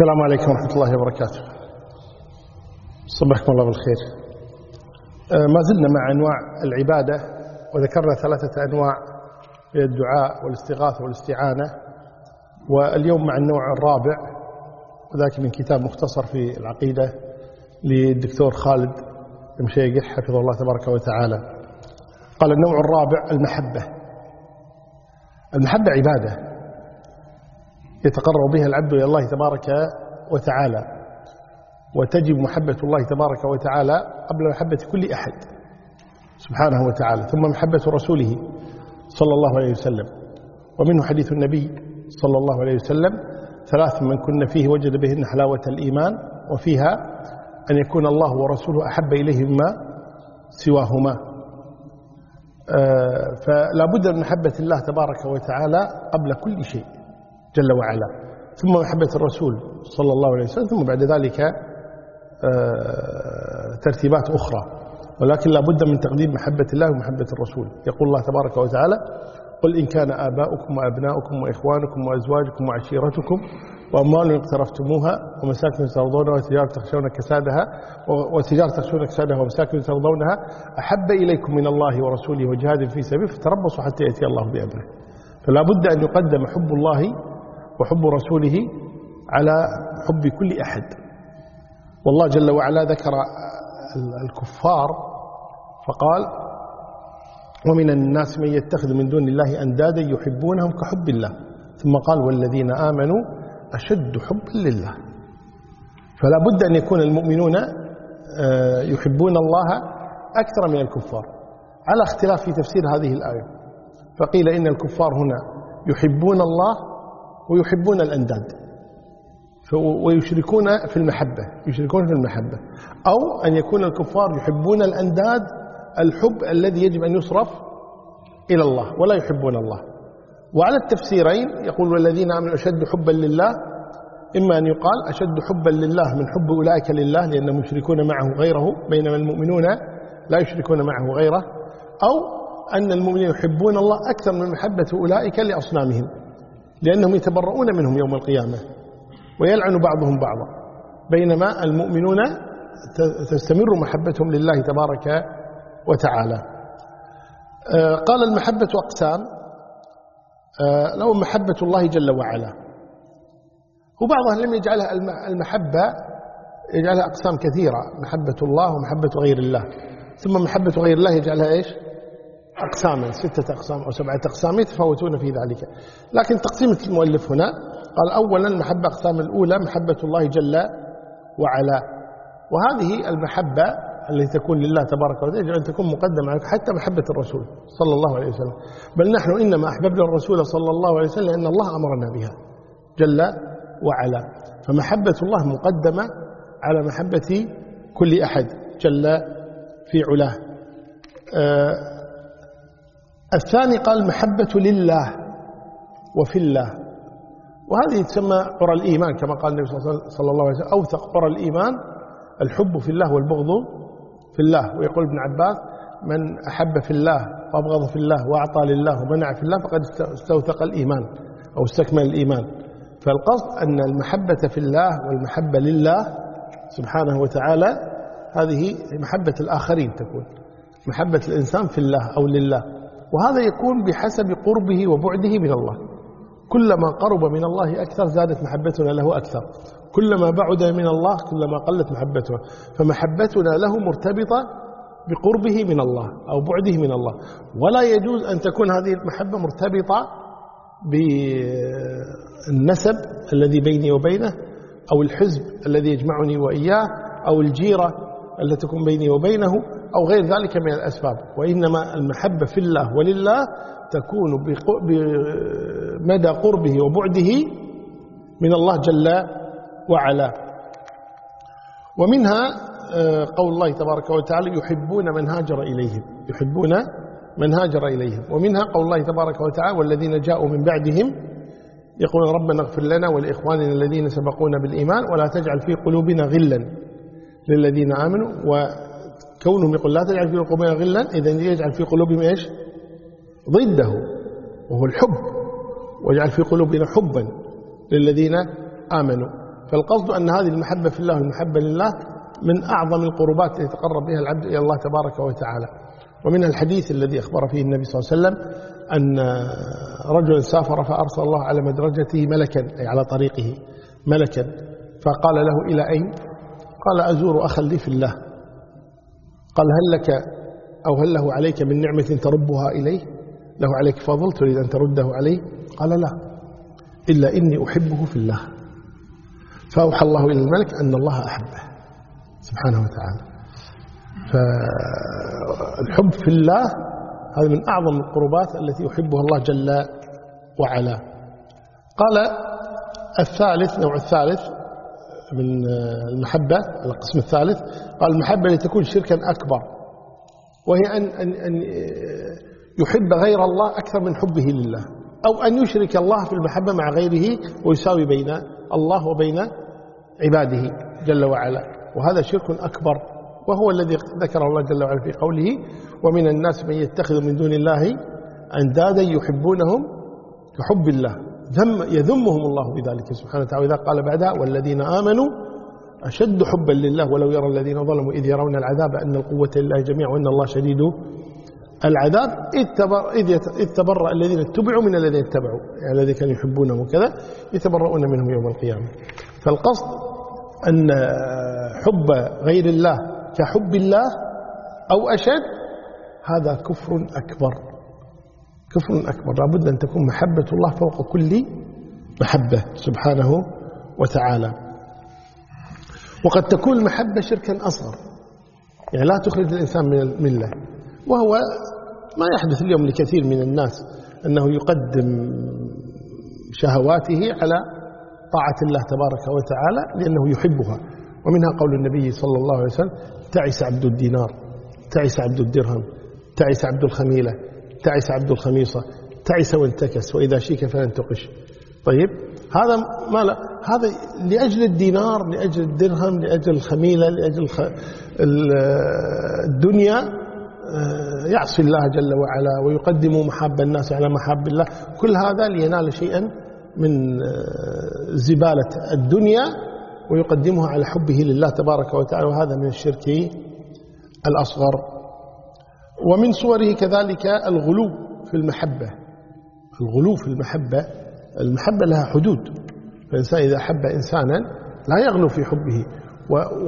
السلام عليكم ورحمة الله وبركاته. صبحكم الله بالخير. آه، ما زلنا مع أنواع العبادة وذكرنا ثلاثة أنواع الدعاء والاستغاثة والاستعانة. واليوم مع النوع الرابع وذاك من كتاب مختصر في العقيدة للدكتور خالد المشيقح حفظه الله تبارك وتعالى. قال النوع الرابع المحبة. المحبة عبادة. يتقرب بها العبد إلى الله تبارك وتعالى. وتجب محبة الله تبارك وتعالى قبل محبة كل أحد سبحانه وتعالى ثم محبة رسوله صلى الله عليه وسلم. ومنه حديث النبي صلى الله عليه وسلم ثلاث من كن فيه وجد بهن حلاوة الإيمان وفيها أن يكون الله ورسوله أحب إليه مما سواهما. آه، فلا بد من محبة الله تبارك وتعالى قبل كل شيء. جل وعلا. ثم محبة الرسول صلى الله عليه وسلم ثم بعد ذلك آه، ترتيبات أخرى. ولكن لا بد من تقديم محبة الله ومحبة الرسول. يقول الله تبارك وتعالى قل إن كان آباؤكم وأبناؤكم وإخوانكم وأزواجكم وعشيرتكم وأموال اقترفتموها ومساكن ترضونها وتجارة تخشون كسادها وتجارة تخشون كسادها ومساكن ترضونها أحب إليكم من الله ورسوله وجهاد في سبيل فتربصوا حتى يأتي الله بأمره. فلا بد أن يقدم حب الله وحب رسوله على حب كل أحد. والله جل وعلا ذكر الكفار فقال ومن الناس من يتخذ من دون الله أندادا يحبونهم كحب الله. ثم قال والذين آمنوا أشد حبا لله. فلا بد أن يكون المؤمنون آه، يحبون الله أكثر من الكفار. على اختلاف في تفسير هذه الآية. فقيل إن الكفار هنا يحبون الله ويحبون الأنداد. ويشركون في المحبة يشركون في المحبة. أو أن يكون الكفار يحبون الأنداد الحب الذي يجب أن يصرف إلى الله ولا يحبون الله. وعلى التفسيرين يقول والذين آمنوا أشد حبا لله إما أن يقال أشد حبا لله من حب أولئك لله لأنهم يشركون معه غيره بينما المؤمنون لا يشركون معه غيره. أو أن المؤمنين يحبون الله أكثر من محبة أولئك لأصنامهم. لأنهم يتبرؤون منهم يوم القيامة ويلعن بعضهم بعضا. بينما المؤمنون تستمر محبتهم لله تبارك وتعالى. آه، قال المحبة أقسام. آه، لو محبة الله جل وعلا. وبعض لم يجعلها المحبة يجعلها أقسام كثيرة. محبة الله ومحبة غير الله. ثم محبة غير الله يجعلها إيش؟ أقساما ستة أقسام أو سبعة أقسام يتفاوتون في ذلك. لكن تقسيمة المؤلف هنا قال أولا المحبة أقسام الأولى محبة الله جل وعلا. وهذه المحبة التي تكون لله تبارك وتعالى يجب أن تكون مقدمة حتى محبة الرسول صلى الله عليه وسلم. بل نحن إنما أحببنا الرسول صلى الله عليه وسلم لأن الله أمرنا بها جل وعلا. فمحبة الله مقدمة على محبة كل أحد جل في علاه. آه الثاني قال المحبة لله وفي الله. وهذه تسمى قرى الإيمان كما قال النبي صلى الله عليه وسلم أوثق قرى الإيمان الحب في الله والبغض في الله. ويقول ابن عباس من أحب في الله وأبغض في الله وأعطى لله ومنع في الله فقد استوثق الإيمان أو استكمل الإيمان. فالقصد أن المحبة في الله والمحبة لله سبحانه وتعالى هذه محبة الآخرين تكون. محبة الإنسان في الله أو لله. وهذا يكون بحسب قربه وبعده من الله. كلما قرب من الله أكثر زادت محبتنا له أكثر. كلما بعد من الله كلما قلت محبتنا فمحبتنا له مرتبطة بقربه من الله أو بعده من الله. ولا يجوز أن تكون هذه المحبة مرتبطة بالنسب الذي بيني وبينه أو الحزب الذي يجمعني وإياه أو الجيرة التي تكون بيني وبينه. أو غير ذلك من الأسباب. وإنما المحبة في الله ولله تكون بمدى قربه وبعده من الله جل وعلا. ومنها آه، قول الله تبارك وتعالى يحبون من هاجر إليهم. يحبون من هاجر إليهم. ومنها قول الله تبارك وتعالى والذين جاءوا من بعدهم يقولون ربنا اغفر لنا ولإخواننا الذين سبقونا بالإيمان ولا تجعل في قلوبنا غلا للذين آمنوا. كونهم يقول لا تجعل في قلوبنا غلا إذا يجعل في قلوبهم إيش؟ ضده وهو الحب ويجعل في قلوبنا حبا للذين آمنوا. فالقصد أن هذه المحبة في الله والمحبة لله من أعظم القربات التي يتقرب بها العبد إلى الله تبارك وتعالى. ومن الحديث الذي أخبر فيه النبي صلى الله عليه وسلم أن رجلا سافر فأرسل الله على مدرجته ملكا أي على طريقه ملكا فقال له إلى أين؟ قال أزور أخا لي في الله. قال هل لك أو هل له عليك من نعمة تربها إليه؟ له عليك فضل تريد أن ترده عليه؟ قال لا إلا إني أحبه في الله. فأوحى الله إلى الملك أن الله أحبه سبحانه وتعالى. فالحب في الله هذا من أعظم القربات التي يحبها الله جل وعلا. قال الثالث نوع الثالث من المحبة القسم الثالث. قال المحبة لتكون شركا أكبر وهي أن, أن, أن يحب غير الله أكثر من حبه لله أو أن يشرك الله في المحبة مع غيره ويساوي بين الله وبين عباده جل وعلا. وهذا شرك أكبر وهو الذي ذكره الله جل وعلا في قوله ومن الناس من يتخذ من دون الله أندادا يحبونهم كحب الله. ذم يذمهم الله بذلك سبحانه وتعالى. إذا قال بعدها والذين آمنوا أشد حبا لله ولو يرى الذين ظلموا إذ يرون العذاب أن القوة لله جميعا وأن الله شديد العذاب. إذ تبرأ الذين اتبعوا من الذين اتبعوا يعني الذين كانوا يحبونهم وكذا يتبرؤون منهم يوم القيامة. فالقصد أن حب غير الله كحب الله أو أشد هذا كفر أكبر. كفر أكبر. لابد أن تكون محبة الله فوق كل محبة سبحانه وتعالى. وقد تكون المحبة شركا أصغر. يعني لا تخرج الإنسان من الملة. وهو ما يحدث اليوم لكثير من الناس أنه يقدم شهواته على طاعة الله تبارك وتعالى لأنه يحبها. ومنها قول النبي صلى الله عليه وسلم تعس عبد الدينار تعس عبد الدرهم تعس عبد الخميلة. تعس عبد الخميصة تعس وانتكس وإذا شيك فلن تقش. طيب هذا ما لا هذا لأجل الدينار لأجل الدرهم لأجل الخميلة لأجل الدنيا آه، يعصي الله جل وعلا ويقدم محاب الناس على محاب الله. كل هذا لينال شيئا من آه، زبالة الدنيا ويقدمها على حبه لله تبارك وتعالى وهذا من الشرك الأصغر. ومن صوره كذلك الغلو في المحبة. الغلو في المحبة المحبة لها حدود. فالإنسان إذا حب إنسانا لا يغلو في حبه.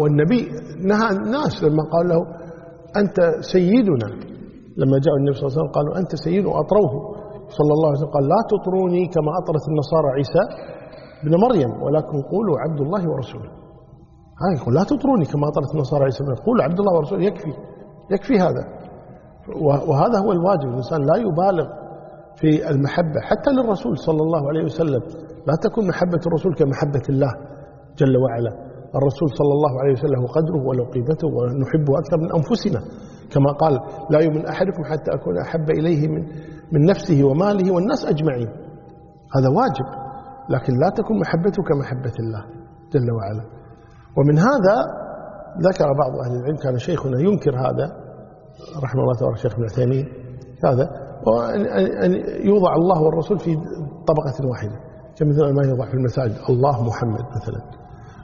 والنبي نهى الناس لما قال له أنت سيدنا. لما جاء النبي صلى الله عليه وسلم قالوا أنت سيد وأطروه. صلى الله عليه وسلم قال لا تطروني كما أطرت النصارى عيسى بن مريم ولكن قولوا عبد الله ورسوله. هذا يقول لا تطروني كما أطرت النصارى عيسى بن قولوا عبد الله ورسوله يكفي يكفي هذا. وهذا هو الواجب. الإنسان لا يبالغ في المحبة. حتى للرسول صلى الله عليه وسلم لا تكون محبة الرسول كمحبة الله جل وعلا. الرسول صلى الله عليه وسلم له قدره وله قيمته ونحبه أكثر من أنفسنا. كما قال لا يؤمن أحدكم حتى أكون أحب إليه من, من نفسه وماله والناس أجمعين. هذا واجب. لكن لا تكون محبته كمحبة الله جل وعلا. ومن هذا ذكر بعض أهل العلم كان شيخنا ينكر هذا. رحمه الله تبارك الشيخ ابن عثيمين هذا. أن يوضع الله والرسول في طبقة واحدة. كمثل ما يوضع في المساجد؟ الله محمد مثلا.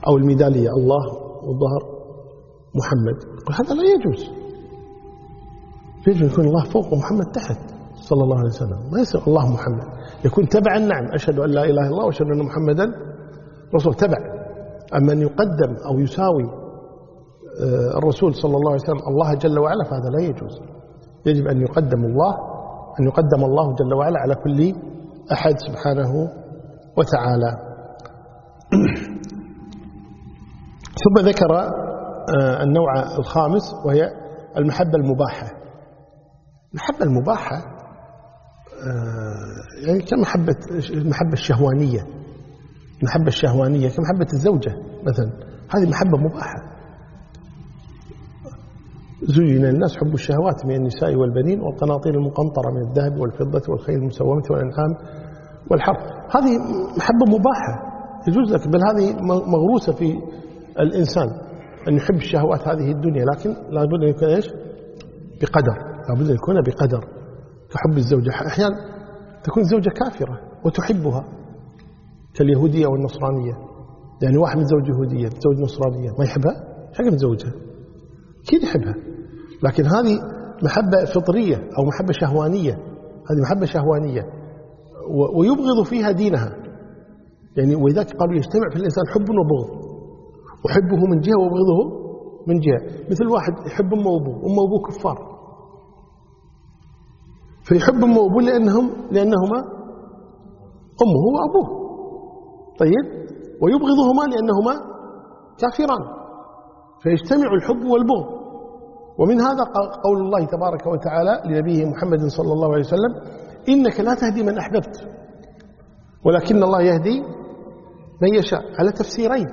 أو الميدالية الله والظهر محمد. هذا لا يجوز. يجوز يكون الله فوق ومحمد تحت صلى الله عليه وسلم. ما يصير الله محمد. يكون تبعا نعم أشهد أن لا إله إلا الله وأشهد أن محمدا رسول. تبع. أما أن يقدم أو يساوي الرسول صلى الله عليه وسلم الله جل وعلا فهذا لا يجوز. يجب أن يقدم الله أن يقدم الله جل وعلا على كل أحد سبحانه وتعالى. ثم ذكر آه، النوع الخامس وهي المحبة المباحة. المحبة المباحة آه، يعني كمحبة المحبة الشهوانية المحبة الشهوانية كمحبة الزوجة مثلا. هذه محبة مباحة. زين الناس حب الشهوات من النساء والبنين والقناطير المقنطرة من الذهب والفضة والخيل المسومة والأنعام والحرث. هذه محبة مباحة يجوز لك بل هذه مغروسة في الإنسان أن يحب الشهوات هذه الدنيا. لكن لابد أن يكون إيش؟ بقدر. لابد أن يكون بقدر. كحب الزوجة. أحيانا تكون زوجة كافرة وتحبها كاليهودية والنصرانية. يعني واحد متزوج يهودية متزوج نصرانية ما يحبها؟ حق متزوجها أكيد يحبها. لكن هذه محبة فطرية أو محبة شهوانية. هذه محبة شهوانية. ويبغض فيها دينها. يعني ولذلك قالوا يجتمع في الإنسان حب وبغض. وحبه من جهة وبغضه من جهة. مثل واحد يحب أمه وأبوه. أمه وأبوه كفار. فيحب أمه وأبوه لأنهم لأنهما أمه وأبوه. طيب؟ ويبغضهما لأنهما كافران. فيجتمع الحب والبغض. ومن هذا قول الله تبارك وتعالى لنبيه محمد صلى الله عليه وسلم إنك لا تهدي من أحببت ولكن الله يهدي من يشاء. على تفسيرين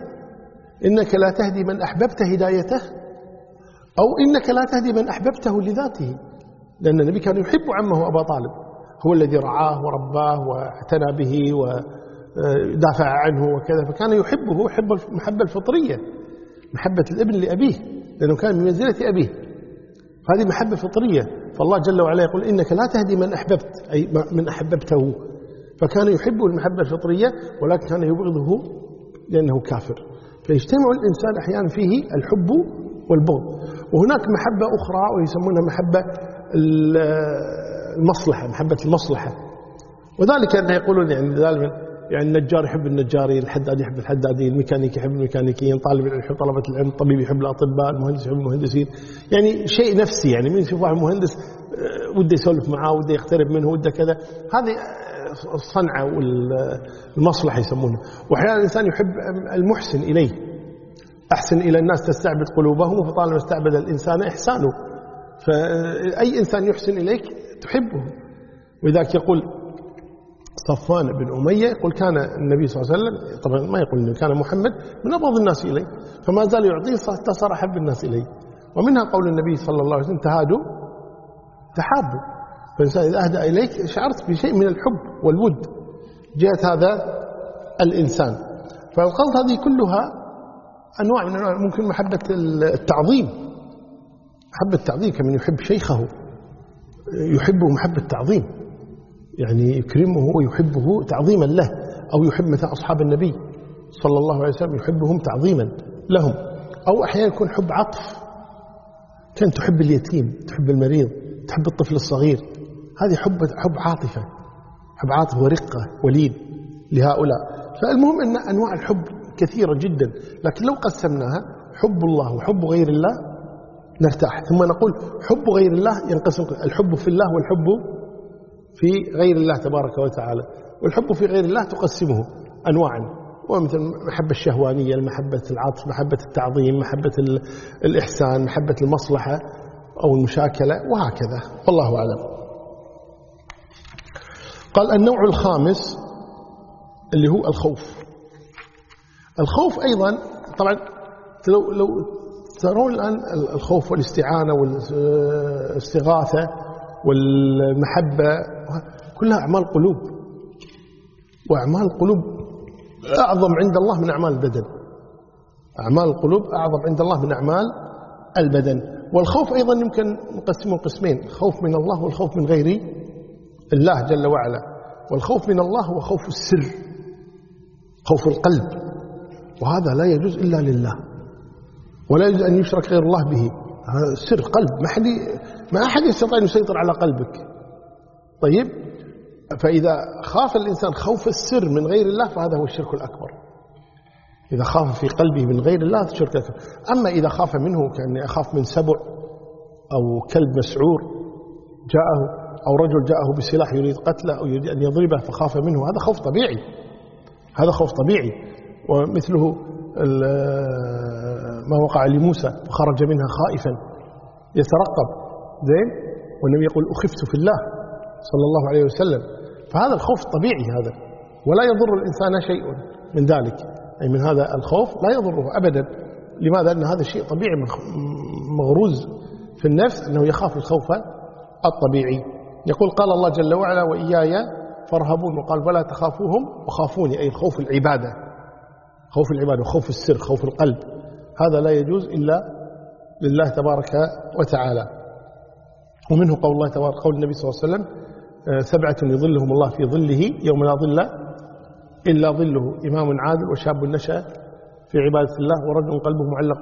إنك لا تهدي من أحببت هدايته أو إنك لا تهدي من أحببته لذاته. لأن النبي كان يحب عمه أبا طالب هو الذي رعاه ورباه واعتنى به ودافع عنه وكذا فكان يحبه حب المحبة الفطرية. محبة الابن لأبيه لأنه كان من منزلة أبيه. هذه محبة فطرية. فالله جل وعلا يقول إنك لا تهدي من أحببت أي من أحببته. فكان يحبه المحبة الفطرية ولكن كان يبغضه لأنه كافر. فيجتمع الإنسان أحيانا فيه الحب والبغض. وهناك محبة أخرى ويسمونها محبة المصلحة محبة المصلحة. وذلك أنه يقولون يعني ذلك يعني النجار يحب النجارين الحداد يحب الحدادين الميكانيكي يحب الميكانيكيين طالب العلم يحب طلبة العلم الطبيب يحب الأطباء المهندس يحب المهندسين. يعني شيء نفسي يعني من يشوف واحد مهندس آه، وده يسولف معاه وده يقترب منه وده كذا. هذه الصنعة والمصلحة يسمونها. وأحيانا الإنسان يحب المحسن إليه. أحسن إلى الناس تستعبد قلوبهم فطالما استعبد الإنسان إحسانه. فأي إنسان يحسن إليك تحبه. ولذلك يقول صفوان بن أمية يقول كان النبي صلى الله عليه وسلم طبعا ما يقول إنه كان محمد من أبغض الناس إليه فما زال يعطيه حتى صار أحب الناس إليه. ومنها قول النبي صلى الله عليه وسلم تهادوا تحابوا. فالإنسان إذا أهدى إليك شعرت بشيء من الحب والود. جهة هذا الإنسان. فالقصد هذه كلها أنواع من أنواع ممكن محبة التعظيم. محبة التعظيم كمن يحب شيخه يحبه محبة تعظيم يعني يكرمه ويحبه تعظيما له أو يحب مثلا أصحاب النبي صلى الله عليه وسلم يحبهم تعظيما لهم. أو أحيانا يكون حب عطف كان تحب اليتيم تحب المريض تحب الطفل الصغير. هذه حب حب عاطفة حب عاطفة ورقة وليد لهؤلاء. فالمهم أن أنواع الحب كثيرة جدا لكن لو قسمناها حب الله وحب غير الله نرتاح. ثم نقول حب غير الله ينقسم الحب في الله والحب في غير الله تبارك وتعالى والحب في غير الله تقسمه أنواعا. ومثل المحبة الشهوانية المحبة العطف محبة التعظيم محبة الإحسان محبة المصلحة أو المشاكلة وهكذا. والله أعلم. قال النوع الخامس اللي هو الخوف. الخوف أيضا طبعا لو, لو ترون الآن الخوف والاستعانة والاستغاثة والمحبة كلها أعمال قلوب. وأعمال القلوب أعظم عند الله من أعمال البدن. أعمال القلوب أعظم عند الله من أعمال البدن. والخوف أيضا يمكن نقسمه قسمين خوف من الله والخوف من غير الله جل وعلا. والخوف من الله هو خوف السر خوف القلب. وهذا لا يجوز إلا لله ولا يجوز أن يشرك غير الله به. سر قلب. ما حد ما أحد يستطيع أن يسيطر على قلبك. طيب فإذا خاف الإنسان خوف السر من غير الله فهذا هو الشرك الأكبر. إذا خاف في قلبه من غير الله الشرك الأكبر أما إذا خاف منه كأني أخاف من سبع أو كلب مسعور جاءه أو رجل جاءه بسلاح يريد قتله أو يريد أن يضربه فخاف منه هذا خوف طبيعي. هذا خوف طبيعي. ومثله ما وقع لموسى وخرج منها خائفا يترقب. زين؟ والنبي يقول أخفت في الله صلى الله عليه وسلم. فهذا الخوف طبيعي هذا ولا يضر الإنسان شيء من ذلك. أي من هذا الخوف لا يضره أبدا. لماذا؟ أن هذا شيء طبيعي مغروز في النفس أنه يخاف الخوف الطبيعي. يقول قال الله جل وعلا وإياي فارهبون وقال ولا تخافوهم وخافوني أي الخوف العبادة. خوف العبادة وخوف السر خوف القلب. هذا لا يجوز إلا لله تبارك وتعالى. ومنه قول الله تبارك قول النبي صلى الله عليه وسلم آه، سبعة يظلهم الله في ظله يوم لا ظل إلا ظله إمام عادل وشاب نشأ في عبادة الله ورجل قلبه معلق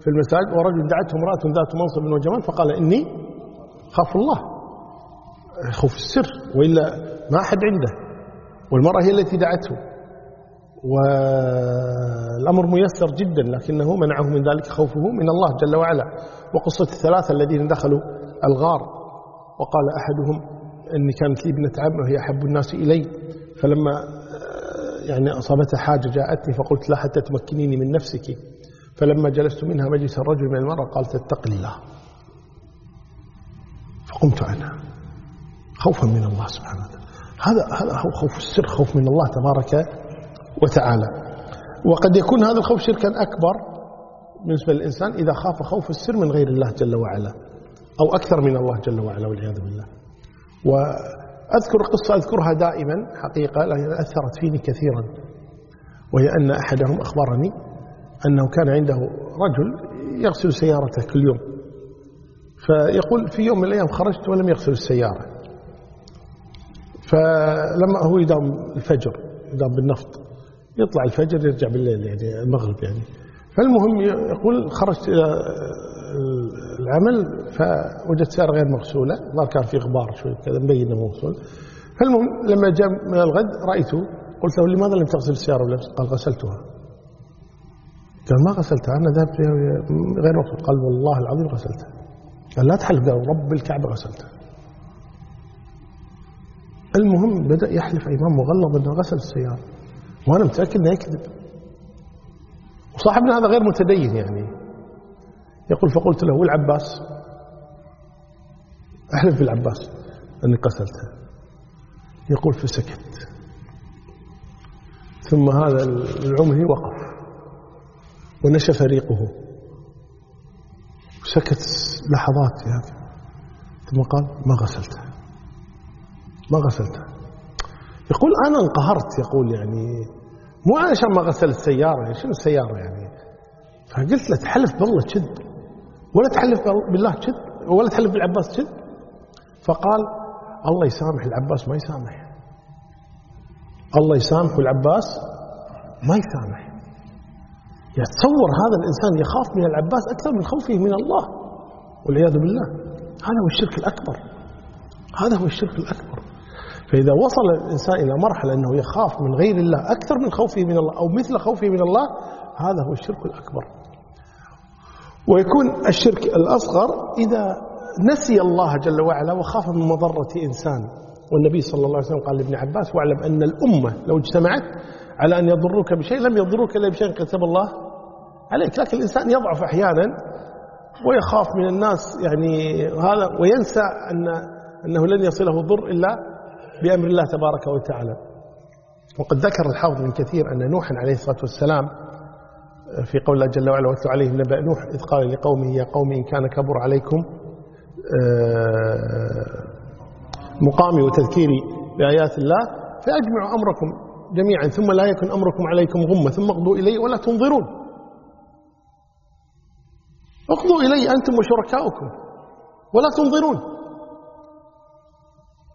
في المساجد ورجل دعته امرأة ذات منصب وجمال فقال إني خاف الله. خوف السر وإلا ما أحد عنده والمرأة هي التي دعته. والأمر ميسر جدا لكنه منعه من ذلك خوفه من الله جل وعلا. وقصة الثلاثة الذين دخلوا الغار وقال أحدهم أني كانت لي ابنة عم وهي أحب الناس إلي. فلما يعني أصابتها حاجة جاءتني فقلت لا حتى تمكنيني من نفسك. فلما جلست منها مجلس الرجل من المرأة قالت اتق الله. فقمت عنها خوفا من الله سبحانه وتعالى. هذا هذا هو خوف السر خوف من الله تبارك وتعالى. وقد يكون هذا الخوف شركا أكبر بالنسبة للإنسان إذا خاف خوف السر من غير الله جل وعلا أو أكثر من الله جل وعلا والعياذ بالله. وأذكر قصة أذكرها دائما حقيقة لأنها أثرت فيني كثيرا وهي أن أحدهم أخبرني أنه كان عنده رجل يغسل سيارته كل يوم. فيقول في يوم من الأيام خرجت ولم يغسل السيارة. فلما هو يداوم الفجر يداوم بالنفط يطلع الفجر يرجع بالليل يعني المغرب يعني. فالمهم يقول خرجت إلى العمل فوجدت سيارة غير مغسولة ما كان في غبار شوي كذا مبين إنه مغسول. فالمهم لما جاء من الغد رأيته قلت له لماذا لم تغسل السيارة بنفسك؟ قال غسلتها؟ قال ما غسلتها أنا ذهبت غير مغسول. قال والله العظيم غسلتها. قال لا تحلف قال رب الكعبة غسلتها. المهم بدأ يحلف أيمان مغلظ أنه غسل السيارة. وأنا متأكد أنه يكذب. وصاحبنا هذا غير متدين يعني. يقول فقلت له والعباس؟ أحلف بالعباس أني قتلته. يقول فسكت ثم هذا العمري وقف ونشف ريقه سكت لحظات هذا ثم قال ما غسلته. ما غسلته. يقول أنا انقهرت يقول يعني. مو علشان ما غسل السيارة يعني شنو السيارة يعني؟ فقلت له تحلف بالله كذب. ولا تحلف بالله كذب ولا تحلف بالعباس كذب. فقال الله يسامح العباس ما يسامح. الله يسامح والعباس ما يسامح. يعني تصور هذا الإنسان يخاف من العباس أكثر من خوفه من الله. والعياذ بالله. هذا هو الشرك الأكبر. هذا هو الشرك الأكبر. فإذا وصل الإنسان إلى مرحلة أنه يخاف من غير الله أكثر من خوفه من الله أو مثل خوفه من الله هذا هو الشرك الأكبر. ويكون الشرك الأصغر إذا نسي الله جل وعلا وخاف من مضرة إنسان. والنبي صلى الله عليه وسلم قال لابن عباس واعلم أن الأمة لو اجتمعت على أن يضروك بشيء لم يضروك إلا بشيء كتب الله عليك. لكن الإنسان يضعف أحيانا ويخاف من الناس يعني هذا وينسى أن أنه لن يصله ضر إلا بأمر الله تبارك وتعالى. وقد ذكر الحافظ من كثير أن نوحا عليه الصلاة والسلام في قول الله جل وعلا واتلو عليهم نبأ نوح إذ قال لقومه يا قوم إن كان كبر عليكم آه، مقامي وتذكيري بآيات الله فأجمعوا أمركم جميعا ثم لا يكن أمركم عليكم غمة ثم اقضوا إلي ولا تنظرون. اقضوا إلي أنتم وشركاؤكم ولا تنظرون.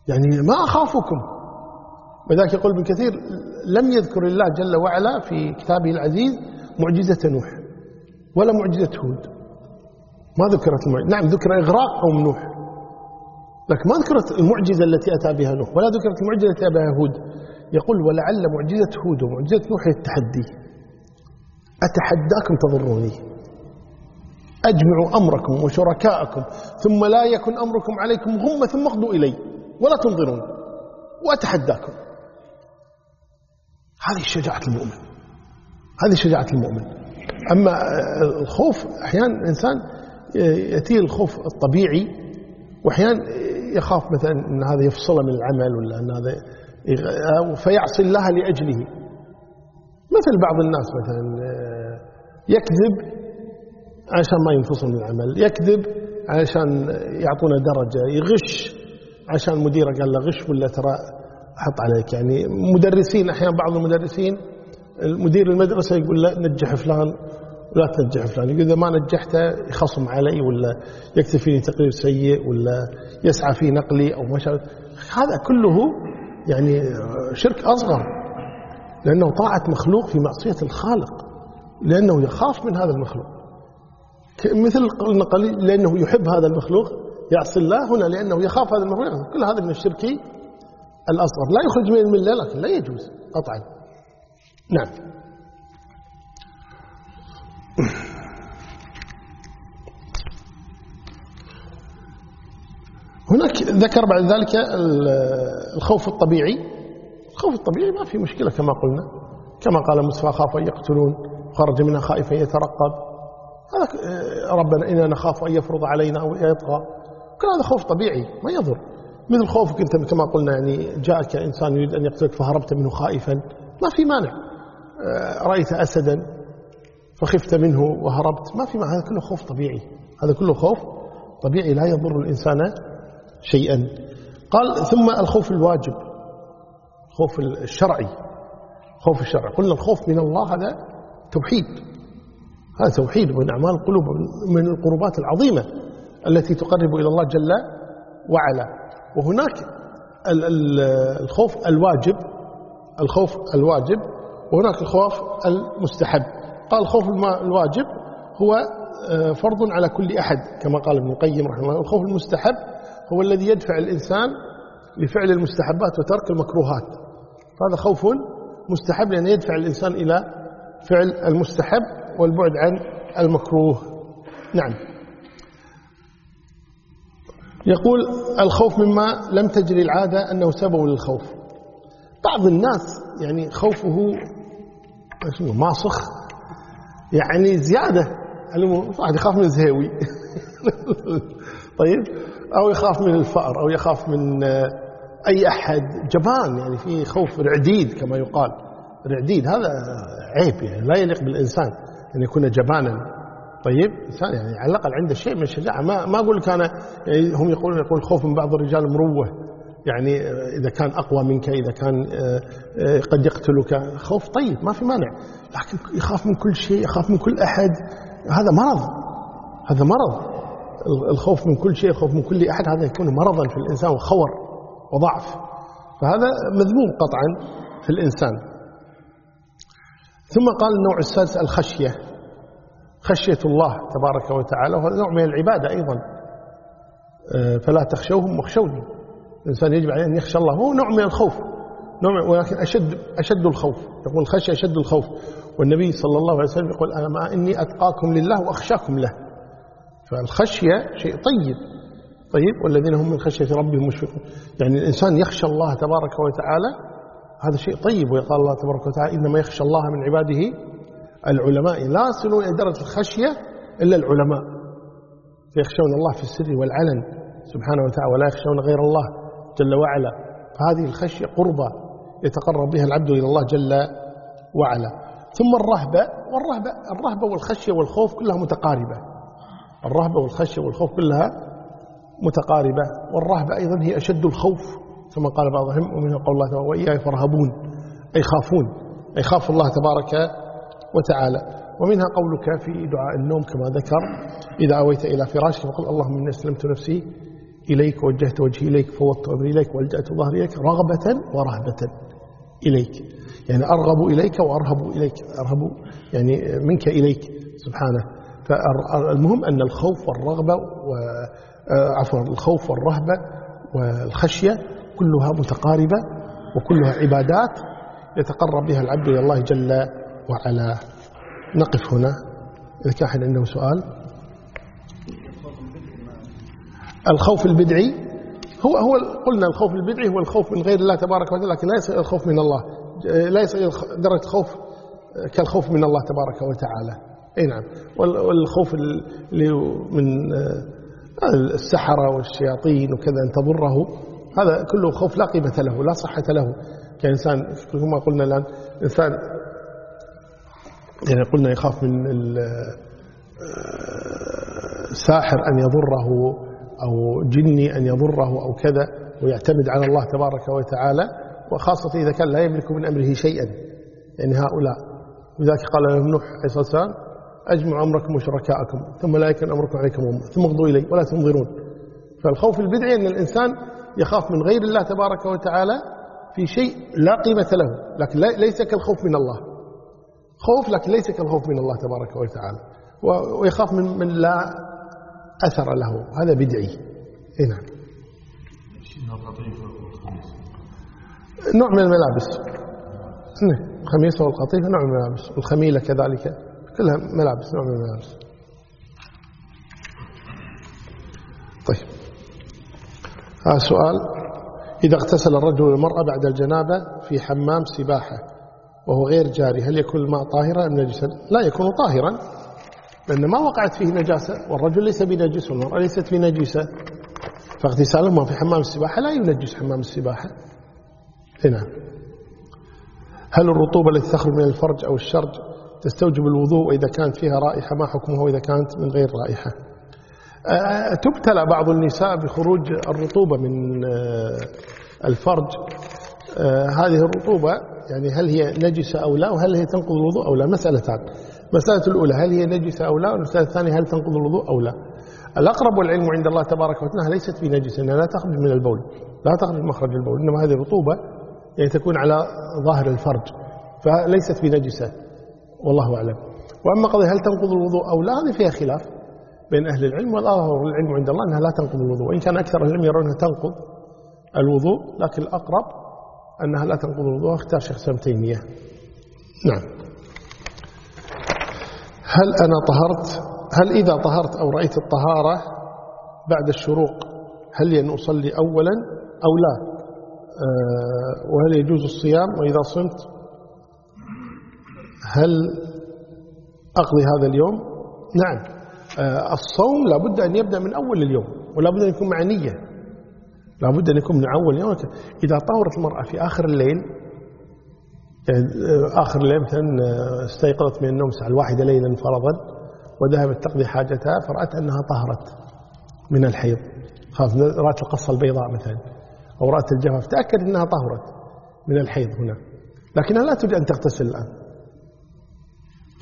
يعني ما أخافكم. ولذلك يقول ابن كثير لم يذكر الله جل وعلا في كتابه العزيز معجزة نوح ولا معجزة هود. ما ذكرت المعجزة. نعم ذكر إغراق قوم نوح. لكن ما ذكرت المعجزة التي أتى بها نوح ولا ذكرت المعجزة التي أتى بها هود. يقول ولعل معجزة هود ومعجزة نوح التحدي. أتحداكم تضروني. أجمعوا أمركم وشركاءكم ثم لا يكن أمركم عليكم غمة ثم اقضوا إلي. ولا تنظرون. وأتحداكم. هذه شجاعة المؤمن. هذه شجاعة المؤمن. أما الخوف أحيانا الإنسان يأتيه الخوف الطبيعي وأحيانا يخاف مثلا أن هذا يفصله من العمل ولا أن هذا فيعصي الله لأجله. مثل بعض الناس مثلا يكذب عشان ما ينفصل من العمل يكذب عشان يعطونا درجة يغش عشان مديرة قال له غش ولا ترى أحط عليك؟ يعني مدرسين أحيانا بعض المدرسين مدير المدرسة يقول لا نجح فلان ولا تنجح فلان. يقول إذا ما نجحته يخصم علي ولا يكتب فيني تقرير سيء ولا يسعى في نقلي أو ما هذا كله يعني شرك أصغر لأنه طاعة مخلوق في معصية الخالق لأنه يخاف من هذا المخلوق. مثل قلنا قليل لأنه يحب هذا المخلوق يعصي الله هنا لأنه يخاف هذا المخلوق كل هذا من الشرك الأصغر. لا يخرج من الملة لكن لا يجوز قطعا. نعم. هناك ذكر بعد ذلك الخوف الطبيعي. الخوف الطبيعي ما في مشكلة كما قلنا. كما قال مصفى خاف أن يقتلون خرج منها خائفا يترقب. هذا ربنا إنا نخاف أن يفرض علينا أو يطغى. كل هذا خوف طبيعي ما يضر. مثل خوفك أنت كما قلنا يعني جاءك إنسان يريد أن يقتلك فهربت منه خائفا. ما في مانع. رأيت أسدا فخفت منه وهربت. ما في معنى هذا كله خوف طبيعي. هذا كله خوف طبيعي. لا يضر الإنسان شيئا. قال ثم الخوف الواجب خوف الشرعي. خوف الشرعي قلنا الخوف من الله هذا توحيد. هذا توحيد من أعمال القلوب من القربات العظيمة. التي تقرب إلى الله جل وعلا. وهناك الخوف الواجب الخوف الواجب وهناك الخوف المستحب. قال الخوف الواجب هو آه، فرض على كل أحد كما قال ابن القيم رحمه الله. الخوف المستحب هو الذي يدفع الإنسان لفعل المستحبات وترك المكروهات. هذا خوف مستحب لأنه يدفع الإنسان إلى فعل المستحب والبعد عن المكروه. نعم. يقول الخوف مما لم تجري العادة أنه سبب للخوف. بعض الناس يعني خوفه ماسخ يعني زيادة. واحد يخاف من الزهاوي. طيب؟ أو يخاف من الفأر أو يخاف من أي أحد. جبان يعني في خوف رعديد كما يقال. رعديد هذا عيب يعني لا يليق بالإنسان أن يكون جبانا. طيب إنسان يعني على الأقل عنده شيء من الشجاعة. ما ما أقول كان يعني هم يقولون يقول خوف من بعض الرجال مروه. يعني إذا كان أقوى منك إذا كان آه، آه، قد يقتلك. خوف طيب ما في مانع. لكن يخاف من كل شيء يخاف من كل أحد. هذا مرض. هذا مرض. الخوف من كل شيء الخوف من كل أحد هذا يكون مرضا في الإنسان وخور وضعف. فهذا مذموم قطعا في الإنسان. ثم قال النوع السادس الخشية. خشية الله تبارك وتعالى وهذا نوع من العبادة أيضا. آه، فلا تخشوهم واخشوني. الإنسان يجب عليه أن يخشى الله. هو نوع من الخوف نوع ولكن أشد, أشد الخوف. يقول الخشية أشد الخوف. والنبي صلى الله عليه وسلم يقول أنا مع إني أتقاكم لله وأخشاكم له. فالخشية شيء طيب. طيب والذين هم من خشية ربهم مشفقون. يعني الإنسان يخشى الله تبارك وتعالى هذا شيء طيب. ويقال الله تبارك وتعالى إنما يخشى الله من عباده العلماء لا يصلون إلى درجة الخشية إلا العلماء. يخشون الله في السر والعلن سبحانه وتعالى ولا يخشون غير الله جل وعلا. فهذه الخشية قربة يتقرب بها العبد إلى الله جل وعلا. ثم الرهبة والرهبة الرهبة والخشية والخوف كلها متقاربة. الرهبة والخشية والخوف كلها متقاربة. والرهبة أيضا هي أشد الخوف كما قال بعضهم ومنها قول الله تعالى وإياي فرهبون أي خافون أي خاف الله تبارك وتعالى. ومنها قولك في دعاء النوم كما ذكر إذا أويت إلى فراشك فقل اللهم إني أسلمت نفسي إليك وجهت وجهي إليك فوضت أمري إليك وألجأت ظهري إليك رغبة ورهبة إليك. يعني أرغب إليك وأرهب إليك. أرهب يعني منك إليك. سبحانه. فالمهم أن الخوف والرغبة عفوا الخوف والرهبة والخشية كلها متقاربة وكلها عبادات يتقرب بها العبد إلى الله جل وعلا نقف هنا. إذا كان أحد عنده سؤال. الخوف البدعي. هو هو قلنا الخوف البدعي هو الخوف من غير الله تبارك وتعالى لكن لا يصل الخوف من الله. لا يصل درجة خوف كالخوف من الله تبارك وتعالى. أي نعم. والخوف اللي من آه، السحرة والشياطين وكذا أن تضره. هذا كله خوف لا قيمة له لا صحة له. كإنسان كما قلنا الآن إنسان يعني قلنا يخاف من الساحر أن يضره أو جني أن يضره أو كذا ويعتمد على الله تبارك وتعالى وخاصة إذا كان لا يملك من أمره شيئا. يعني هؤلاء لذلك قال لهم نوح عليه الصلاة والسلام أجمعوا أمركم وشركاءكم ثم لا يكن أمركم عليكم أمة ثم اغضوا إلي ولا تنظرون. فالخوف البدعي أن الإنسان يخاف من غير الله تبارك وتعالى في شيء لا قيمة له لكن ليس كالخوف من الله. خوف لكن ليس كالخوف من الله تبارك وتعالى. ويخاف من من لا أثر له. هذا بدعي. إيه نعم. نوع من الملابس. الخميصة والقطيفة نوع من الملابس. والخميلة كذلك. كلها ملابس نوع من الملابس. طيب. هذا سؤال. إذا اغتسل الرجل والمرأة بعد الجنابة في حمام سباحة وهو غير جاري. هل يكون الماء طاهرا أم نجسا؟ لا يكون طاهرا لأن ما وقعت فيه نجاسة والرجل ليس بنجس والمرأة ليست بنجسة. فاغتسالهما في حمام السباحة لا ينجس حمام السباحة. هنا. هل الرطوبة التي تخرج من الفرج أو الشرج تستوجب الوضوء؟ وإذا كانت فيها رائحة ما حكمها وإذا كانت من غير رائحة؟ آه، تبتلى بعض النساء بخروج الرطوبة من آه، الفرج. هذه الرطوبة يعني هل هي نجسة أو لا وهل هي تنقض الوضوء أو لا؟ مسألتان مسألة الأولى هل هي نجسة أو لا؟ والمسألة الثانية هل تنقض الوضوء أو لا؟ الأقرب والعلم عند الله تبارك وتعالى ليست بنجسة أنها لا تخرج من البول لا تخرج مخرج البول إنما هذه الرطوبة يعني تكون على ظاهر الفرج فليست بنجسة والله أعلم. وأما قضية هل تنقض الوضوء أو لا هذه فيها خلاف بين أهل العلم والأظهر العلم عند الله أنها لا تنقض الوضوء. وإن كان أكثر العلم يرونها تنقض الوضوء لكن الأقرب أنها لا تنقض الوضوء اختار شيخ سام تيمية. نعم. هل أنا طهرت؟ هل إذا طهرت أو رأيت الطهارة بعد الشروق هل أن أصلي أولا أو لا؟ آه، وهل يجوز الصيام وإذا صمت؟ هل أقضي هذا اليوم؟ نعم. آه، الصوم لابد أن يبدأ من أول اليوم ولابد أن يكون مع نية. لابد أن يكون من أول اليوم إذا طورت المرأة في آخر الليل يعني آه، آخر الليل مثلا استيقظت من النوم الساعة الواحدة ليلا فرضا وذهبت تقضي حاجتها فرأت أنها طهرت من الحيض. خاف رأت القصة البيضاء مثلا أو رأت الجفاف تأكد أنها طهرت من الحيض هنا. لكنها لا تريد أن تغتسل الآن.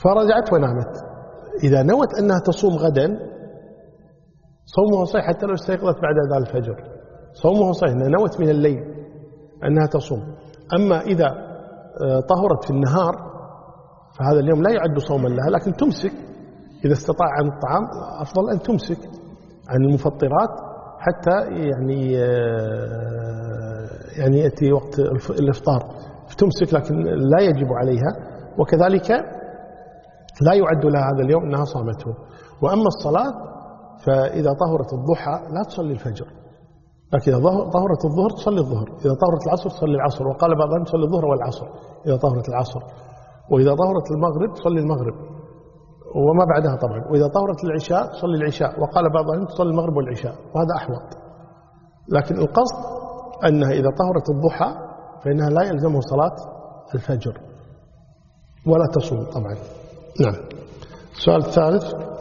فرجعت ونامت. إذا نوت أنها تصوم غدا صومها صحيح حتى لو استيقظت بعد أذان الفجر. صومها صحيح أنها نوت من الليل أنها تصوم. أما إذا آه، طهرت في النهار فهذا اليوم لا يعد صوما لها لكن تمسك إذا استطاع عن الطعام أفضل أن تمسك عن المفطرات حتى يعني آه، يعني يأتي وقت الإفطار. فتمسك لكن لا يجب عليها وكذلك لا يعد لها هذا اليوم أنها صامته. وأما الصلاة فإذا طهرت الضحى لا تصلي الفجر. لكن إذا طهرت الظهر تصلي الظهر. إذا طهرت العصر تصلي العصر. وقال بعضهم تصلي الظهر والعصر. إذا طهرت العصر. وإذا طهرت المغرب تصلي المغرب. وما بعدها طبعا. وإذا طهرت العشاء تصلي العشاء. وقال بعضهم تصلي المغرب والعشاء. وهذا أحوط. لكن القصد أنها إذا طهرت الضحى فإنها لا يلزمه صلاة الفجر. ولا تصوم طبعا. نعم. السؤال الثالث.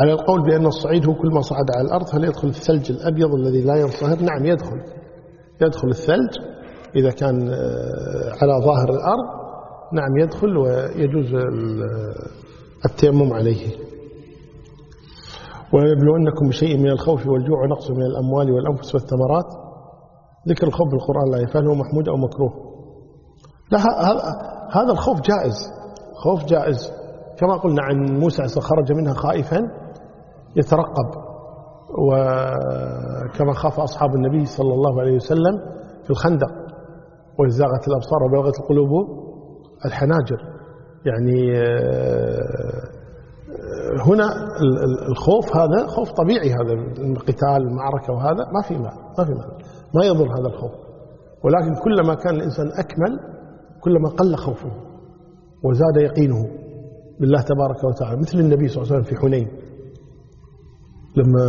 على القول بأن الصعيد هو كل ما صعد على الأرض هل يدخل الثلج الأبيض الذي لا ينصهر. نعم يدخل. يدخل الثلج إذا كان آه، على ظاهر الأرض. نعم يدخل ويجوز التيمم عليه. ونبلونكم بشيء من الخوف والجوع ونقص من الأموال والأنفس والثمرات. ذكر الخوف بالقرآن لا يفعل هو محمود أو مكروه. لا هذا الخوف جائز. خوف جائز. كما قلنا عن موسى خرج منها خائفا. يترقب. وكما خاف أصحاب النبي صلى الله عليه وسلم في الخندق وزاغت الأبصار وبلغت القلوب الحناجر. يعني آه، هنا الخوف هذا خوف طبيعي هذا القتال المعركة وهذا ما في ما ما في ما ما يضر هذا الخوف. ولكن كلما كان الإنسان أكمل كلما قل خوفه وزاد يقينه بالله تبارك وتعالى مثل النبي صلى الله عليه وسلم في حنين. لما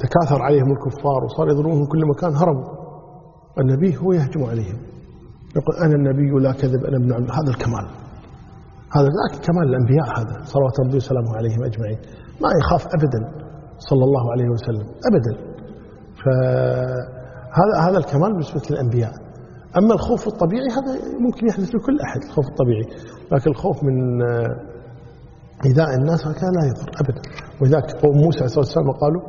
تكاثر عليهم الكفار وصار يضرونهم كل مكان هربوا. النبي هو يهجم عليهم. يقول أنا النبي لا كذب أنا ابن عم هذا الكمال. هذا لكن كمال الأنبياء هذا. صلوات ربي وسلامه عليهم أجمعين. ما يخاف أبدا صلى الله عليه وسلم أبدا. فهذا هذا الكمال بالنسبة للأنبياء. أما الخوف الطبيعي هذا ممكن يحدث لكل أحد الخوف الطبيعي. لكن الخوف من إيذاء الناس هكذا لا يضر أبدا. ولذلك قوم موسى عليه الصلاة والسلام قالوا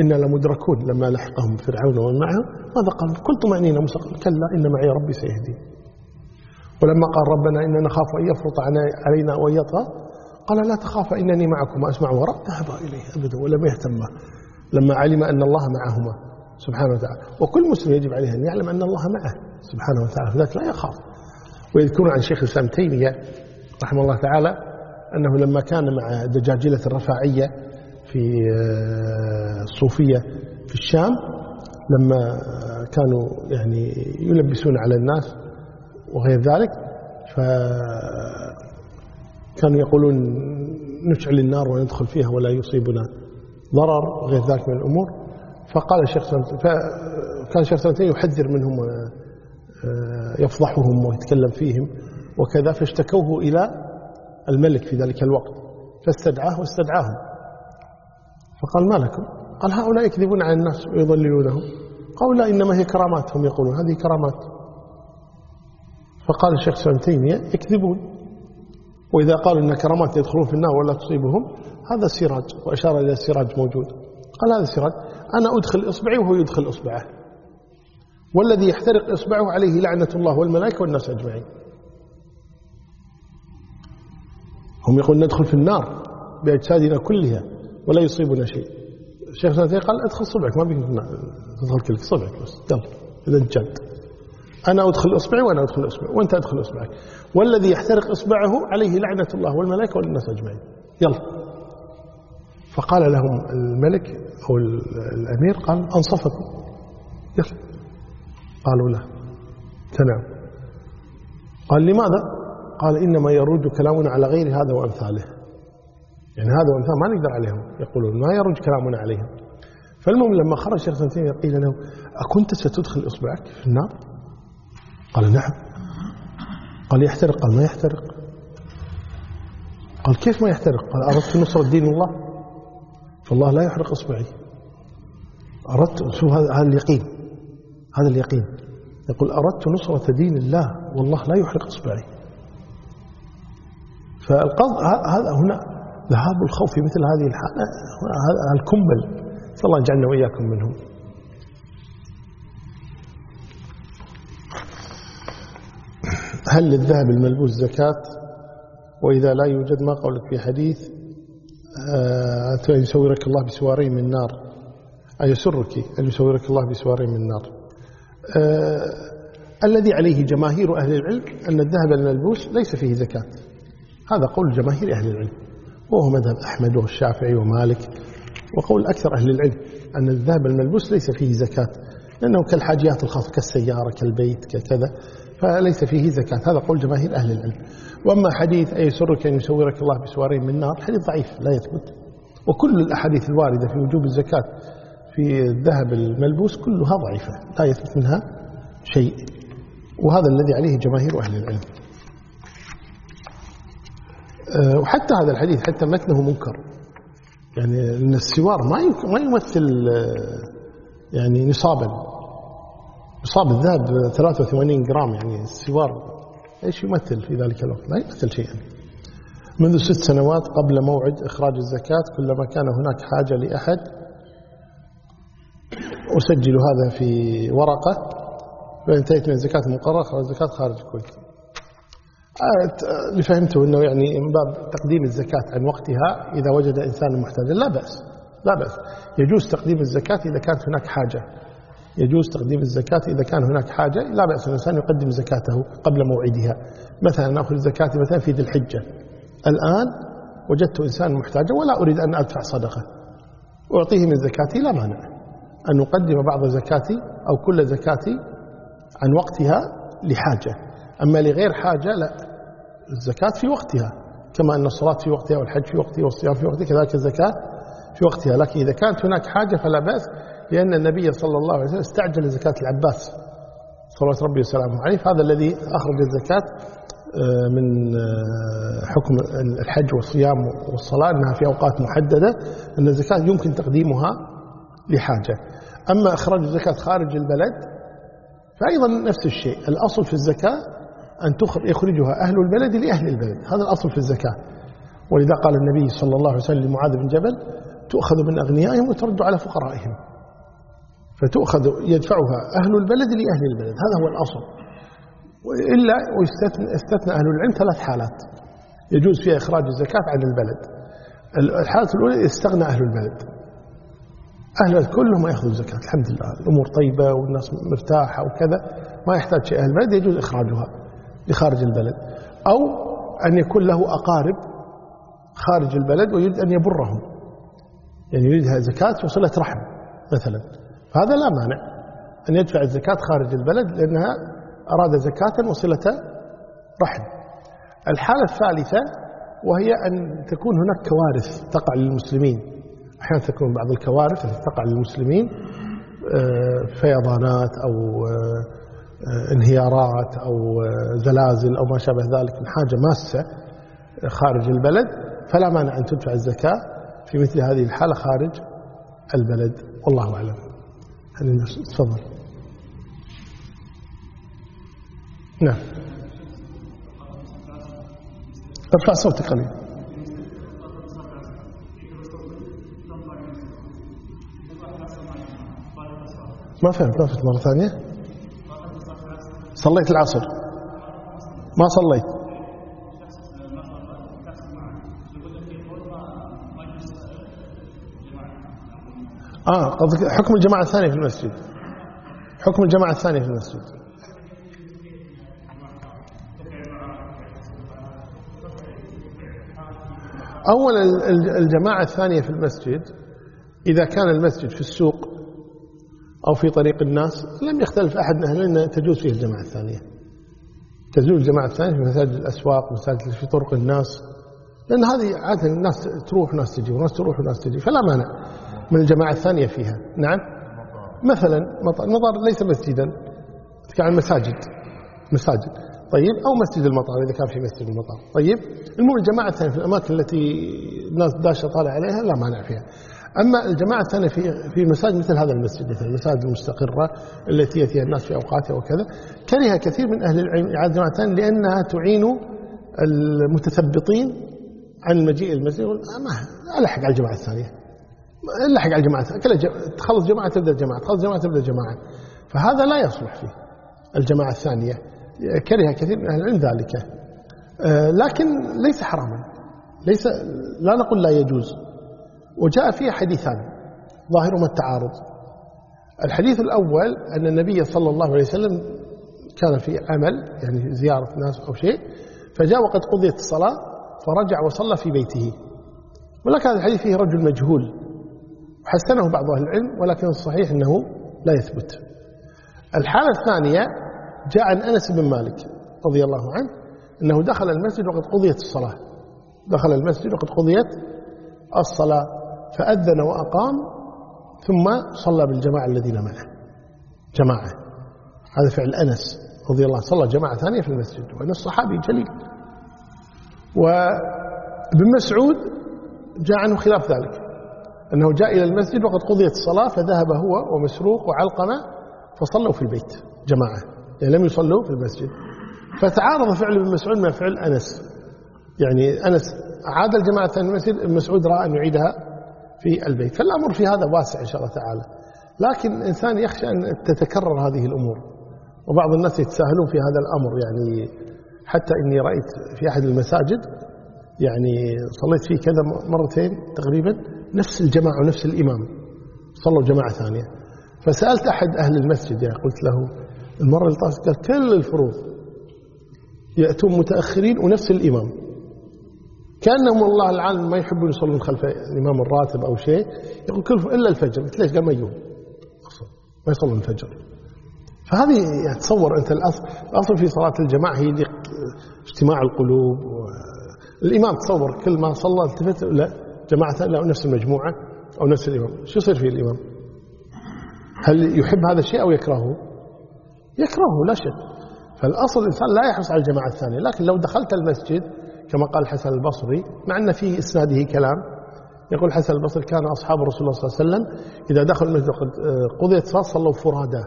إنا لمدركون لما لحقهم فرعون ومن معه ماذا قال؟ كل طمأنينة. موسى قال كلا إن معي ربي سيهدين ولما قال ربنا إننا نخاف أن يفرط علينا وأن يطغى قال لا تخاف إنني معكم أسمع وراء ذهب إليه أبدا ولم يهتم. لما علم أن الله معهما سبحانه وتعالى. وكل مسلم يجب عليه أن يعلم أن الله معه سبحانه وتعالى فذلك لا يخاف. ويذكرون عن شيخ الإسلام تيمية رحمه الله تعالى أنه لما كان مع دجاجلة الرفاعية في آه، الصوفية في الشام لما كانوا يعني يلبسون على الناس وغير ذلك فكانوا يقولون نشعل النار وندخل فيها ولا يصيبنا ضرر وغير ذلك من الأمور. فقال الشيخ فكان الشيخ سنتين يحذر منهم ويفضحهم ويتكلم فيهم وكذا فاشتكوه إلى الملك في ذلك الوقت فاستدعاه واستدعاهم. فقال ما لكم؟ قال هؤلاء يكذبون على الناس ويضللونهم. قالوا لا إنما هي كرامات هم يقولون هذه كرامات. فقال الشيخ سلام تيمية يكذبون. وإذا قالوا إن كرامات يدخلون في النار ولا تصيبهم هذا سراج وأشار إلى السراج موجود. قال هذا السراج أنا أدخل إصبعي وهو يدخل إصبعه. والذي يحترق إصبعه عليه لعنة الله والملائكة والناس أجمعين. هم يقولون ندخل في النار بأجسادنا كلها ولا يصيبنا شيء. الشيخ سنتين قال ادخل صبعك ما بيك تدخل كلك صبعك بس. يلا إذا جد. أنا أدخل إصبعي وأنا أدخل إصبعي وأنت أدخل إصبعك. والذي يحترق إصبعه عليه لعنة الله والملائكة والناس أجمعين. يلا. فقال لهم الملك أو الأمير قال أنصفكم. يلا. قالوا له تنام قال لماذا؟ قال إنما يروج كلامنا على غير هذا وأمثاله. يعني هذا وأمثاله ما نقدر عليهم يقولون ما يروج كلامنا عليهم. فالمهم لما خرج شيخ سنتين قيل له أكنت ستدخل إصبعك في النار؟ قال نعم. قال يحترق؟ قال ما يحترق. قال كيف ما يحترق؟ قال أردت نصرة دين الله. فالله لا يحرق إصبعي. أردت هذا اليقين. هذا اليقين. يقول أردت نصرة دين الله والله لا يحرق إصبعي. فالقصد هذا هنا ذهاب الخوف في مثل هذه الحالة هذا الكمبل. صلى الله يجعلنا وإياكم منهم. هل للذهب الملبوس زكاة؟ وإذا لا يوجد ما قولك في حديث يسورك الله بسوارين من نار. يسرك أن يسورك الله بسوارين من نار؟ آه الذي عليه جماهير أهل العلم أن الذهب الملبوس ليس فيه زكاة. هذا قول جماهير أهل العلم وهو مذهب أحمد والشافعي ومالك وقول أكثر أهل العلم أن الذهب الملبوس ليس فيه زكاة لأنه كالحاجيات الخاصة كالسيارة كالبيت ككذا فليس فيه زكاة هذا قول جماهير أهل العلم. وأما حديث أي سرك أن يسورك الله بسوارين من نار حديث ضعيف لا يثبت. وكل الأحاديث الواردة في وجوب الزكاة في الذهب الملبوس كلها ضعيفة لا يثبت منها شيء. وهذا الذي عليه جماهير أهل العلم. وحتى هذا الحديث حتى متنه منكر. يعني أن السوار ما ما يمثل أه، يعني نصابا. نصاب الذهب 83 جرام يعني السوار إيش يمثل في ذلك الوقت؟ لا يمثل شيئا. منذ ست سنوات قبل موعد إخراج الزكاة كلما كان هناك حاجة لأحد أسجل هذا في ورقة فانتهيت من الزكاة المقررة خرج الزكاة خارج الكويت. اللي فهمته أنه يعني من باب تقديم الزكاة عن وقتها إذا وجد إنسان محتاجا لا بأس لا بأس. يجوز تقديم الزكاة إذا كانت هناك حاجة. يجوز تقديم الزكاة إذا كان هناك حاجة لا بأس. الإنسان يقدم زكاته قبل موعدها. مثلا نأخذ الزكاة مثلا في ذي الحجة. الآن وجدت إنسان محتاجا ولا أريد أن أدفع صدقة. أعطيه من زكاتي لا مانع. أن أقدم بعض زكاتي أو كل زكاتي عن وقتها لحاجة. أما لغير حاجة لا. الزكاة في وقتها كما أن الصلاة في وقتها والحج في وقتها والصيام في وقتها كذلك الزكاة في وقتها. لكن إذا كانت هناك حاجة فلا بأس لأن النبي صلى الله عليه وسلم استعجل زكاة العباس صلوات ربي وسلامه عليه. هذا الذي أخرج الزكاة آه، من آه، حكم الحج والصيام والصلاة أنها في أوقات محددة أن الزكاة يمكن تقديمها لحاجة. أما إخراج الزكاة خارج البلد فأيضا نفس الشيء. الأصل في الزكاة أن يخرجها أهل البلد لأهل البلد. هذا الأصل في الزكاة. ولذا قال النبي صلى الله عليه وسلم لمعاذ بن جبل تؤخذ من أغنيائهم وترد على فقرائهم. فتؤخذ يدفعها أهل البلد لأهل البلد. هذا هو الأصل. إلا واستثنى أهل العلم ثلاث حالات. يجوز فيها إخراج الزكاة عن البلد. الحالة الأولى استغنى أهل البلد. أهل كلهم يأخذوا الزكاة الحمد لله. الأمور طيبة والناس مرتاحة وكذا ما يحتاج شيء. أهل البلد يجوز إخراجها. لخارج البلد. أو أن يكون له أقارب خارج البلد ويريد أن يبرهم. يعني يريدها زكاة وصلة رحم مثلا. فهذا لا مانع أن يدفع الزكاة خارج البلد لأنها أراد زكاة وصلة رحم. الحالة الثالثة وهي أن تكون هناك كوارث تقع للمسلمين. أحيانا تكون بعض الكوارث التي تقع للمسلمين آه، فيضانات أو آه، انهيارات أو آه، زلازل أو ما شابه ذلك من حاجة ماسة خارج البلد فلا مانع أن تدفع الزكاة في مثل هذه الحالة خارج البلد. والله أعلم. تفضل. نعم. ارفع صوتك قليل. ما فهمت ما فهمت مرة ثانية. صليت العصر. ما صليت. آه قصدك حكم الجماعة الثانية في المسجد. حكم الجماعة الثانية في المسجد. أولا الجماعة الثانية في المسجد إذا كان المسجد في السوق أو في طريق الناس لم يختلف أحد من أهلنا تجوز فيه الجماعة الثانية. تجوز الجماعة الثانية في مساجد الأسواق مساجد في طرق الناس. لأن هذه عادة الناس تروح وناس تجي وناس تروح وناس تجي. فلا مانع من الجماعة الثانية فيها. نعم. مثلا المطار ليس مسجدا. كان المساجد مساجد. طيب. أو مسجد المطار إذا كان في مسجد المطار. طيب. المهم الجماعة الثانية في الأماكن التي الناس داشة طالع عليها لا مانع فيها. أما الجماعة الثانية في في مساجد مثل هذا المسجد مثل المساجد المستقرة التي يأتيها الناس في أوقاتها وكذا كره كثير من أهل العلم إعادة الجماعة الثانية لأنها تعين المتثبطين عن المجيء المسجد يقول ما ألحق على الجماعة الثانية لحق على الجماعة كلها تخلص جماعة تبدأ جماعة تخلص جماعة تبدأ جماعة. فهذا لا يصلح فيه الجماعة الثانية كره كثير من أهل العلم ذلك. آه، لكن ليس حراما ليس لا نقول لا يجوز. وجاء فيه حديثان ظاهرهما التعارض. الحديث الأول أن النبي صلى الله عليه وسلم كان في عمل يعني زيارة ناس أو شيء فجاء وقد قضيت الصلاة فرجع وصلى في بيته. ولكن هذا الحديث فيه رجل مجهول حسنه بعض أهل العلم ولكن الصحيح أنه لا يثبت. الحالة الثانية جاء عن أنس بن مالك رضي الله عنه أنه دخل المسجد وقد قضيت الصلاة. دخل المسجد وقد قضيت الصلاة. فأذن وأقام ثم صلى بالجماعة الذين معه. جماعة. هذا فعل أنس رضي الله صلى جماعة ثانية في المسجد وأنس صحابي جليل. وابن مسعود جاء عنه خلاف ذلك أنه جاء إلى المسجد وقد قضيت الصلاة فذهب هو ومسروق وعلقمة فصلوا في البيت. جماعة. يعني لم يصلوا في المسجد. فتعارض فعل ابن مسعود مع فعل أنس. يعني أنس عاد الجماعة في المسجد ابن مسعود رأى أن يعيدها. في البيت. فالأمر في هذا واسع إن شاء الله تعالى. لكن الإنسان يخشى أن تتكرر هذه الأمور. وبعض الناس يتساهلون في هذا الأمر. يعني حتى إني رأيت في أحد المساجد يعني صليت فيه كذا مرتين تقريبا نفس الجماعة ونفس الإمام. صلوا جماعة ثانية. فسألت أحد أهل المسجد يعني قلت له المرة اللي طافت قال كل الفروض يأتون متأخرين ونفس الإمام. كأنهم والله العالم ما يحبون يصلون خلف الإمام الراتب أو شيء يقول كل إلا الفجر. قلت ليش؟ قال ما يجون ما يصلون الفجر. فهذه تصور أنت الأصل الأصل في صلاة الجماعة هي اجتماع القلوب الإمام تصور كل ما صلى التفت لا جماعة لا نفس المجموعة أو نفس الإمام. شو يصير فيه الإمام؟ هل يحب هذا الشيء أو يكرهه؟ يكرهه لا شك. فالأصل الإنسان لا يحرص على الجماعة الثانية لكن لو دخلت المسجد كما قال الحسن البصري مع أن في إسناده كلام. يقول الحسن البصري كان أصحاب رسول الله صلى الله عليه وسلم إذا دخلوا المسجد قد قضيت صلاة صلوا فرادى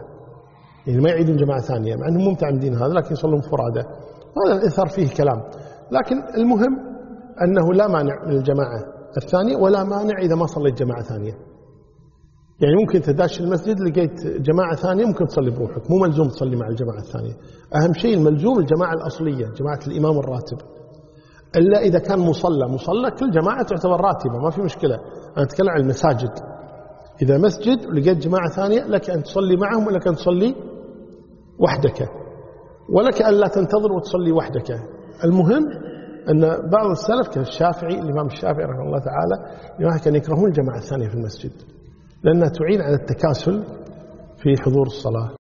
يعني ما يعيدون جماعة ثانية مع أنهم ممتعمدين هذا لكن يصلون فرادى هذا الإثر فيه كلام. لكن المهم أنه لا مانع من الجماعة الثانية ولا مانع إذا ما صليت جماعة ثانية. يعني ممكن تداش المسجد لقيت جماعة ثانية ممكن تصلي بروحك. مو ملزوم تصلي مع الجماعة الثانية. أهم شيء الملزوم الجماعة الأصلية جماعة الإمام الراتب. إلا إذا كان مصلى. مصلى كل جماعة تعتبر راتبة ما في مشكلة. أنا أتكلم عن المساجد. إذا مسجد ولقيت جماعة ثانية لك أن تصلي معهم ولك أن تصلي وحدك. ولك أن لا تنتظر وتصلي وحدك. المهم أن بعض السلف كالشافعي الإمام الشافعي رحمه الله تعالى كان يكرهون الجماعة الثانية في المسجد لأنها تعين على التكاسل في حضور الصلاة.